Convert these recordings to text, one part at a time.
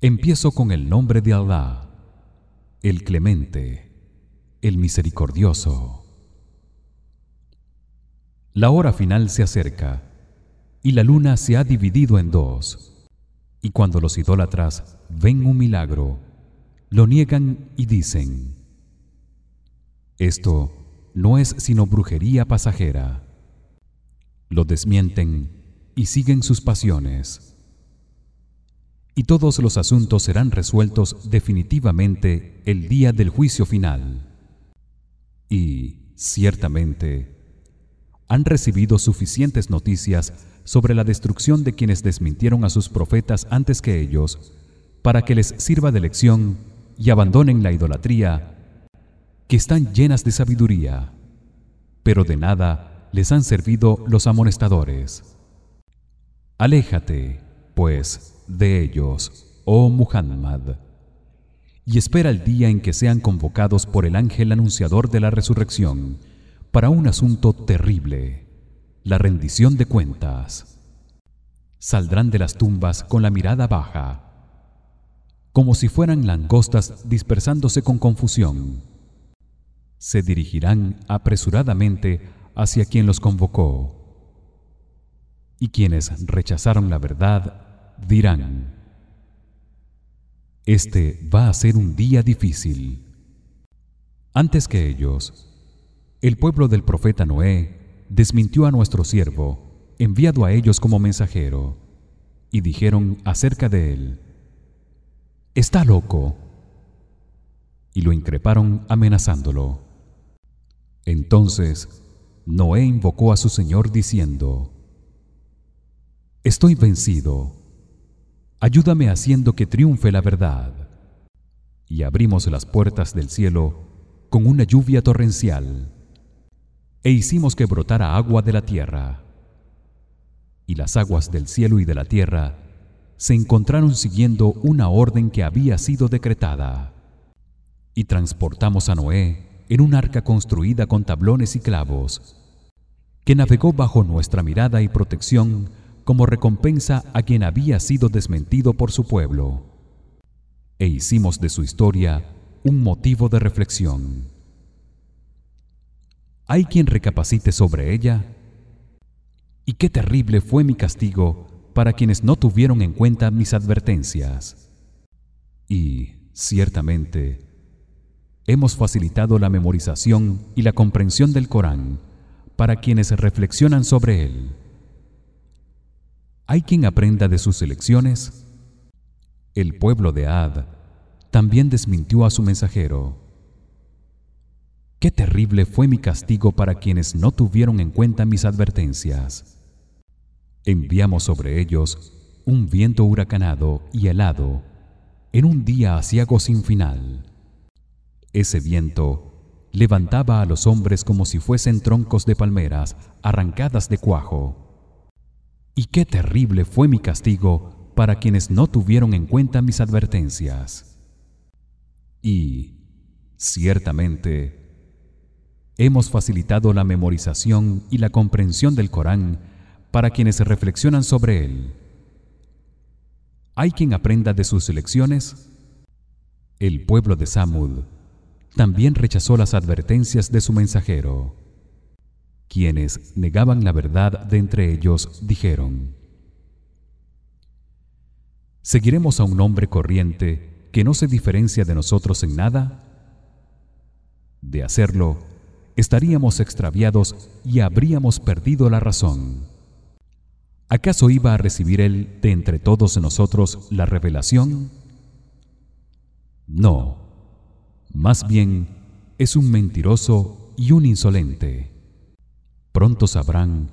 Empiezo con el nombre de Allah, el Clemente, el Misericordioso. La hora final se acerca y la luna se ha dividido en dos. Y cuando los idólatras ven un milagro, lo niegan y dicen: Esto no es sino brujería pasajera. Lo desmienten y siguen sus pasiones y todos los asuntos serán resueltos definitivamente el día del juicio final. Y ciertamente han recibido suficientes noticias sobre la destrucción de quienes desmintieron a sus profetas antes que ellos para que les sirva de lección y abandonen la idolatría que están llenas de sabiduría pero de nada les han servido los amonestadores aléjate pues de ellos, oh Muhammad, y espera el día en que sean convocados por el ángel anunciador de la resurrección para un asunto terrible, la rendición de cuentas. Saldrán de las tumbas con la mirada baja, como si fueran langostas dispersándose con confusión. Se dirigirán apresuradamente hacia quien los convocó. Y quienes rechazaron la verdad dirán Este va a ser un día difícil. Antes que ellos, el pueblo del profeta Noé desmintió a nuestro siervo, enviado a ellos como mensajero, y dijeron acerca de él: Está loco. Y lo increparon amenazándolo. Entonces Noé invocó a su Señor diciendo: Estoy vencido ayúdame haciendo que triunfe la verdad. Y abrimos las puertas del cielo con una lluvia torrencial. E hicimos que brotara agua de la tierra. Y las aguas del cielo y de la tierra se encontraron siguiendo una orden que había sido decretada. Y transportamos a Noé en un arca construida con tablones y clavos que navegó bajo nuestra mirada y protección como recompensa a quien había sido desmentido por su pueblo. E hicimos de su historia un motivo de reflexión. Hay quien recapacite sobre ella. Y qué terrible fue mi castigo para quienes no tuvieron en cuenta mis advertencias. Y ciertamente hemos facilitado la memorización y la comprensión del Corán para quienes reflexionan sobre él hay quien aprenda de sus elecciones. El pueblo de Ad también desmintió a su mensajero. Qué terrible fue mi castigo para quienes no tuvieron en cuenta mis advertencias. Enviamos sobre ellos un viento huracanado y helado en un día asiago sin final. Ese viento levantaba a los hombres como si fuesen troncos de palmeras arrancadas de cuajo y qué terrible fue mi castigo para quienes no tuvieron en cuenta mis advertencias. Y ciertamente hemos facilitado la memorización y la comprensión del Corán para quienes reflexionan sobre él. Hay quien aprenda de sus lecciones. El pueblo de Samud también rechazó las advertencias de su mensajero quienes negaban la verdad de entre ellos dijeron ¿Seguiremos a un hombre corriente que no se diferencia de nosotros en nada? De hacerlo, estaríamos extraviados y habríamos perdido la razón. ¿Acaso iba a recibir él de entre todos nosotros la revelación? No. Más bien es un mentiroso y un insolente pronto sabrán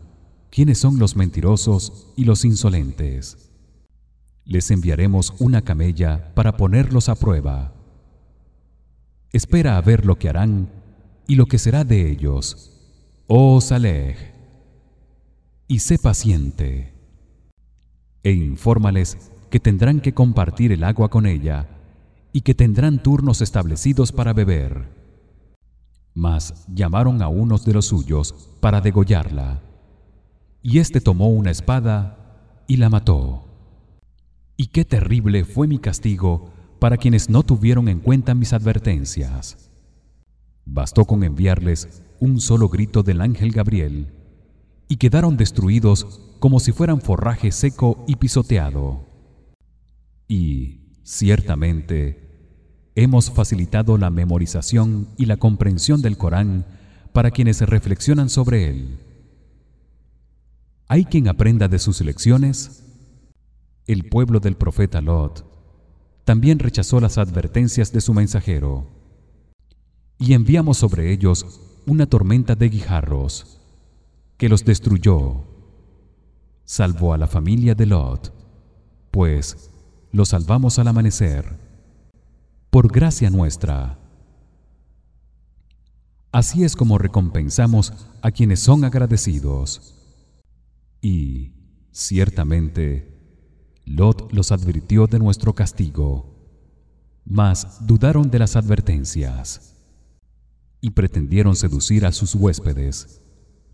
quiénes son los mentirosos y los insolentes. Les enviaremos una camella para ponerlos a prueba. Espera a ver lo que harán y lo que será de ellos oh Saleh y sé paciente e infórmales que tendrán que compartir el agua con ella y que tendrán turnos establecidos para beber mas llamaron a unos de los suyos para degollarla y éste tomó una espada y la mató Y qué terrible fue mi castigo para quienes no tuvieron en cuenta mis advertencias. Bastó con enviarles un solo grito del ángel Gabriel y quedaron destruidos como si fueran forraje seco y pisoteado. Y ciertamente hemos facilitado la memorización y la comprensión del Corán para quienes reflexionan sobre él. ¿Hay quien aprenda de sus lecciones? El pueblo del profeta Lot también rechazó las advertencias de su mensajero y enviamos sobre ellos una tormenta de guijarros que los destruyó salvo a la familia de Lot pues los salvamos al amanecer por gracia nuestra. Así es como recompensamos a quienes son agradecidos. Y ciertamente Lot los advirtió de nuestro castigo mas dudaron de las advertencias y pretendieron seducir a sus huéspedes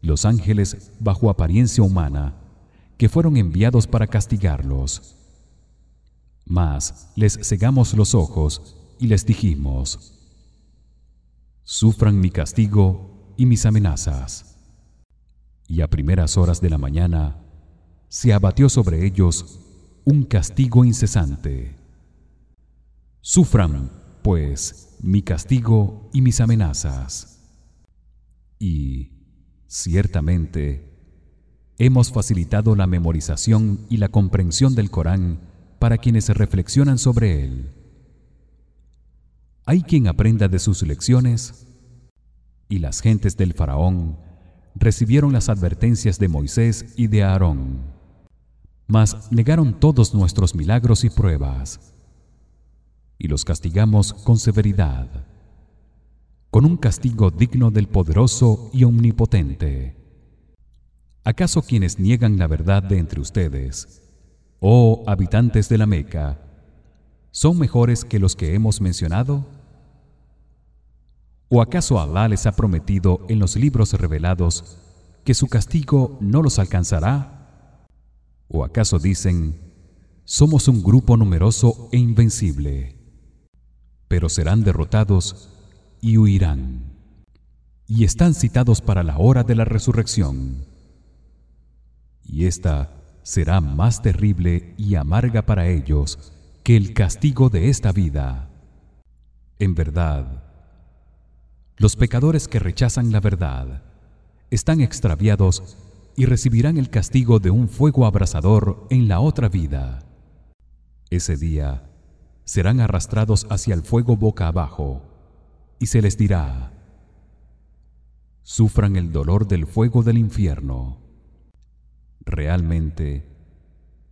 los ángeles bajo apariencia humana que fueron enviados para castigarlos. Mas les cegamos los ojos y les dijimos sufran mi castigo y mis amenazas y a primeras horas de la mañana se abatió sobre ellos un castigo incesante. Sufran pues mi castigo y mis amenazas y ciertamente hemos facilitado la memorización y la comprensión del Corán para quienes reflexionan sobre él hay quien aprenda de sus lecciones. Y las gentes del faraón recibieron las advertencias de Moisés y de Aarón. Mas negaron todos nuestros milagros y pruebas. Y los castigamos con severidad con un castigo digno del poderoso y omnipotente. ¿Acaso quienes niegan la verdad de entre ustedes, oh habitantes de la Meca, son mejores que los que hemos mencionado? ¿O acaso Allah les ha prometido en los libros revelados que su castigo no los alcanzará? ¿O acaso dicen, somos un grupo numeroso e invencible, pero serán derrotados y huirán? Y están citados para la hora de la resurrección. Y esta será más terrible y amarga para ellos que el castigo de esta vida. En verdad, los pecadores que rechazan la verdad están extraviados y recibirán el castigo de un fuego abrasador en la otra vida. Ese día serán arrastrados hacia el fuego boca abajo y se les dirá: Sufran el dolor del fuego del infierno. Realmente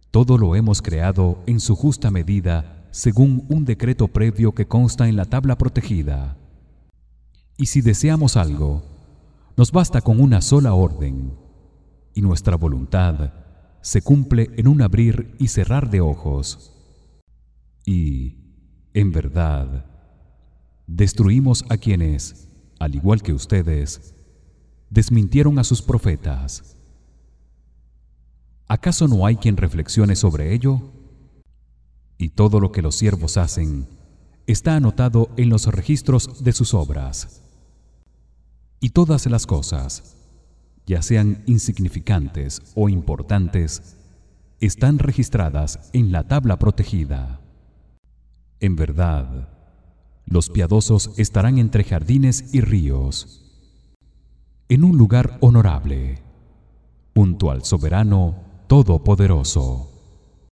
todo lo hemos creado en su justa medida según un decreto previo que consta en la tabla protegida. Y si deseamos algo, nos basta con una sola orden y nuestra voluntad se cumple en un abrir y cerrar de ojos. Y en verdad destruimos a quienes, al igual que ustedes, desmintieron a sus profetas. ¿Acaso no hay quien reflexione sobre ello? Y todo lo que los siervos hacen está anotado en los registros de sus obras. Y todas las cosas ya sean insignificantes o importantes, están registradas en la tabla protegida. En verdad, los piadosos estarán entre jardines y ríos, en un lugar honorable, junto al soberano todopoderoso.